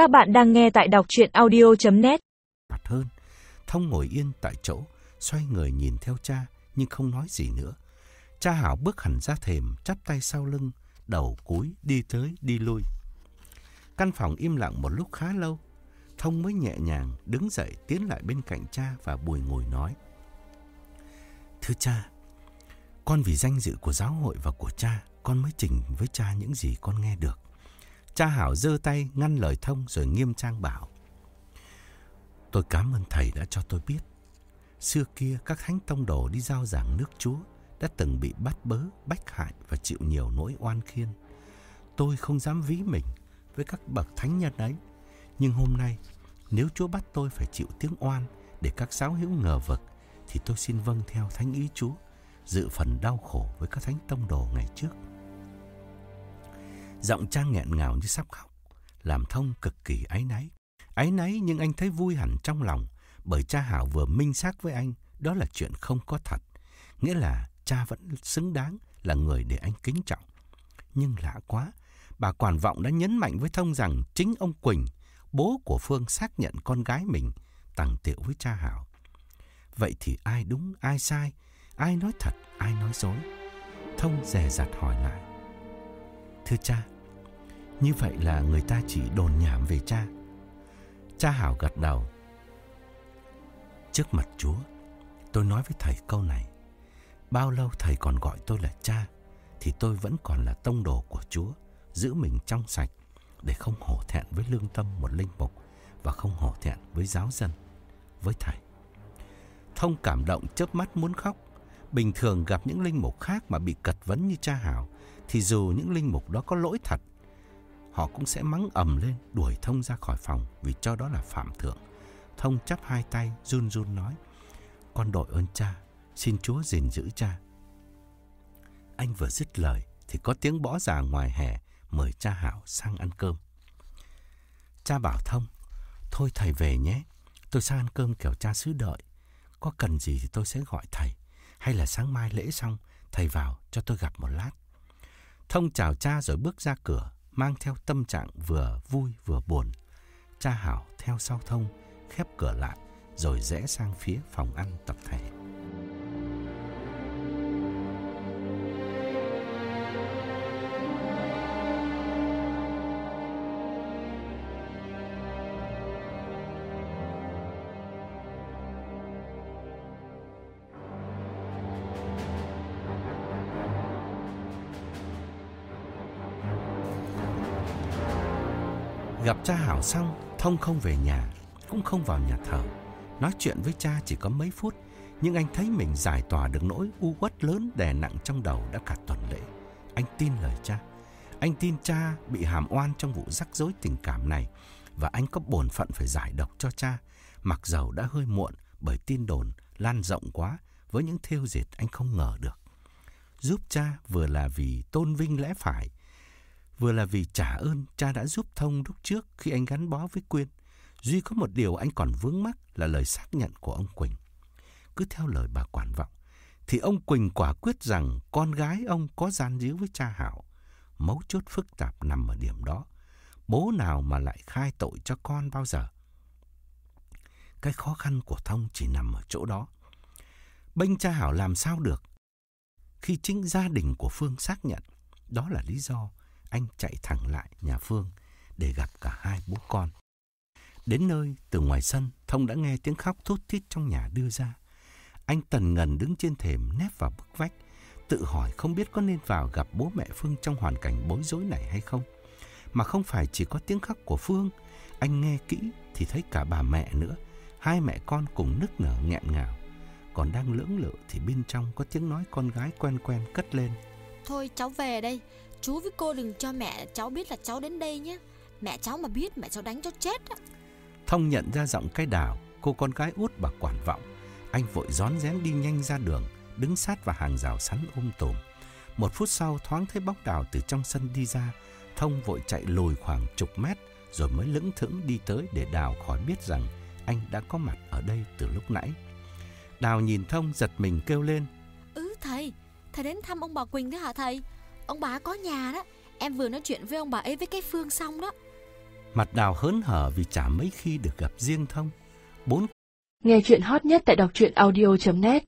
Các bạn đang nghe tại đọc chuyện audio.net mặt hơn. Thông ngồi yên tại chỗ, xoay người nhìn theo cha, nhưng không nói gì nữa. Cha Hảo bước hẳn ra thềm, chắp tay sau lưng, đầu cúi đi tới đi lui. Căn phòng im lặng một lúc khá lâu. Thông mới nhẹ nhàng đứng dậy tiến lại bên cạnh cha và bùi ngồi nói. Thưa cha, con vì danh dự của giáo hội và của cha, con mới trình với cha những gì con nghe được. Cha Hảo giơ tay ngăn lời Thông rồi nghiêm trang bảo. Tôi cảm ơn thầy đã cho tôi biết. Xưa kia các thánh tông đồ đi giao giảng nước Chúa đã từng bị bắt bớ, bách hại và chịu nhiều nỗi oan khiên. Tôi không dám ví mình với các bậc thánh nhân ấy. Nhưng hôm nay, nếu Chúa bắt tôi phải chịu tiếng oan để các giáo hữu ngờ vực, thì tôi xin vâng theo thánh ý Chúa, dự phần đau khổ với các thánh tông đồ ngày trước. Giọng Trang nghẹn ngào như sắp khóc, làm thông cực kỳ áy náy. Áy náy nhưng anh thấy vui hẳn trong lòng, bởi cha Hảo vừa minh xác với anh, đó là chuyện không có thật. Nghĩa là cha vẫn xứng đáng là người để anh kính trọng. Nhưng lạ quá, bà quản vọng đã nhấn mạnh với Thông rằng chính ông Quỳnh, bố của Phương xác nhận con gái mình tàng tiệu với cha Hảo. Vậy thì ai đúng, ai sai, ai nói thật, ai nói dối? Thông dè dặt hỏi lại. Thưa cha, như vậy là người ta chỉ đồn nhảm về cha. Cha Hảo gật đầu. Trước mặt Chúa, tôi nói với thầy câu này. Bao lâu thầy còn gọi tôi là cha, thì tôi vẫn còn là tông đồ của Chúa, giữ mình trong sạch, để không hổ thẹn với lương tâm một linh mục và không hổ thẹn với giáo dân, với thầy. Thông cảm động chớp mắt muốn khóc. Bình thường gặp những linh mục khác mà bị cật vấn như cha Hảo, thì dù những linh mục đó có lỗi thật, họ cũng sẽ mắng ầm lên đuổi Thông ra khỏi phòng vì cho đó là phạm thượng. Thông chắp hai tay run run nói, con đội ơn cha, xin Chúa gìn giữ cha. Anh vừa dứt lời thì có tiếng bỏ già ngoài hè mời cha Hảo sang ăn cơm. Cha bảo Thông, thôi thầy về nhé, tôi sang ăn cơm kẻo cha xứ đợi. Có cần gì thì tôi sẽ gọi thầy, hay là sáng mai lễ xong, thầy vào cho tôi gặp một lát. Thông chào cha rồi bước ra cửa, mang theo tâm trạng vừa vui vừa buồn. Cha Hảo theo sau Thông, khép cửa lại, rồi rẽ sang phía phòng ăn tập thể. Gặp cha Hảo xong, Thông không về nhà, cũng không vào nhà thờ. Nói chuyện với cha chỉ có mấy phút, nhưng anh thấy mình giải tỏa được nỗi u uất lớn đè nặng trong đầu đã cả tuần lễ. Anh tin lời cha. Anh tin cha bị hàm oan trong vụ rắc rối tình cảm này và anh có bổn phận phải giải độc cho cha, mặc dầu đã hơi muộn bởi tin đồn lan rộng quá với những thêu dệt anh không ngờ được. Giúp cha vừa là vì tôn vinh lẽ phải, vừa là vì trả ơn cha đã giúp Thông lúc trước khi anh gắn bó với Quyên. Duy có một điều anh còn vướng mắc là lời xác nhận của ông Quỳnh. Cứ theo lời bà quản vọng, thì ông Quỳnh quả quyết rằng con gái ông có gian díu với cha Hảo. Mấu chốt phức tạp nằm ở điểm đó. Bố nào mà lại khai tội cho con bao giờ? Cái khó khăn của Thông chỉ nằm ở chỗ đó. Bênh cha Hảo làm sao được? Khi chính gia đình của Phương xác nhận, đó là lý do anh chạy thẳng lại nhà Phương để gặp cả hai bố con. Đến nơi, từ ngoài sân, Thông đã nghe tiếng khóc thút thít trong nhà đưa ra. Anh tần ngần đứng trên thềm nép vào bức vách, tự hỏi không biết có nên vào gặp bố mẹ Phương trong hoàn cảnh bối rối này hay không. Mà không phải chỉ có tiếng khóc của Phương, anh nghe kỹ thì thấy cả bà mẹ nữa, hai mẹ con cùng nức nở nghẹn ngào. Còn đang lưỡng lự thì bên trong có tiếng nói con gái quen quen cất lên. Thôi cháu về đây Chú với cô đừng cho mẹ cháu biết là cháu đến đây nhé Mẹ cháu mà biết mẹ cháu đánh cho chết á Thông nhận ra giọng cái đào, cô con gái út bà quản vọng. Anh vội rón rén đi nhanh ra đường, đứng sát vào hàng rào sắn ôm tùm. Một phút sau thoáng thấy bóng đào từ trong sân đi ra. Thông vội chạy lùi khoảng chục mét rồi mới lững thững đi tới để đào khỏi biết rằng anh đã có mặt ở đây từ lúc nãy. Đào nhìn Thông giật mình kêu lên. Ừ thầy, thầy đến thăm ông bà Quỳnh đó hả thầy? Ông bà có nhà đó. Em vừa nói chuyện với ông bà ấy với cái Phương xong đó. Mặt đào hớn hở vì chả mấy khi được gặp riêng thông. Bốn Nghe chuyện hot nhất tại đọc truyện audio.net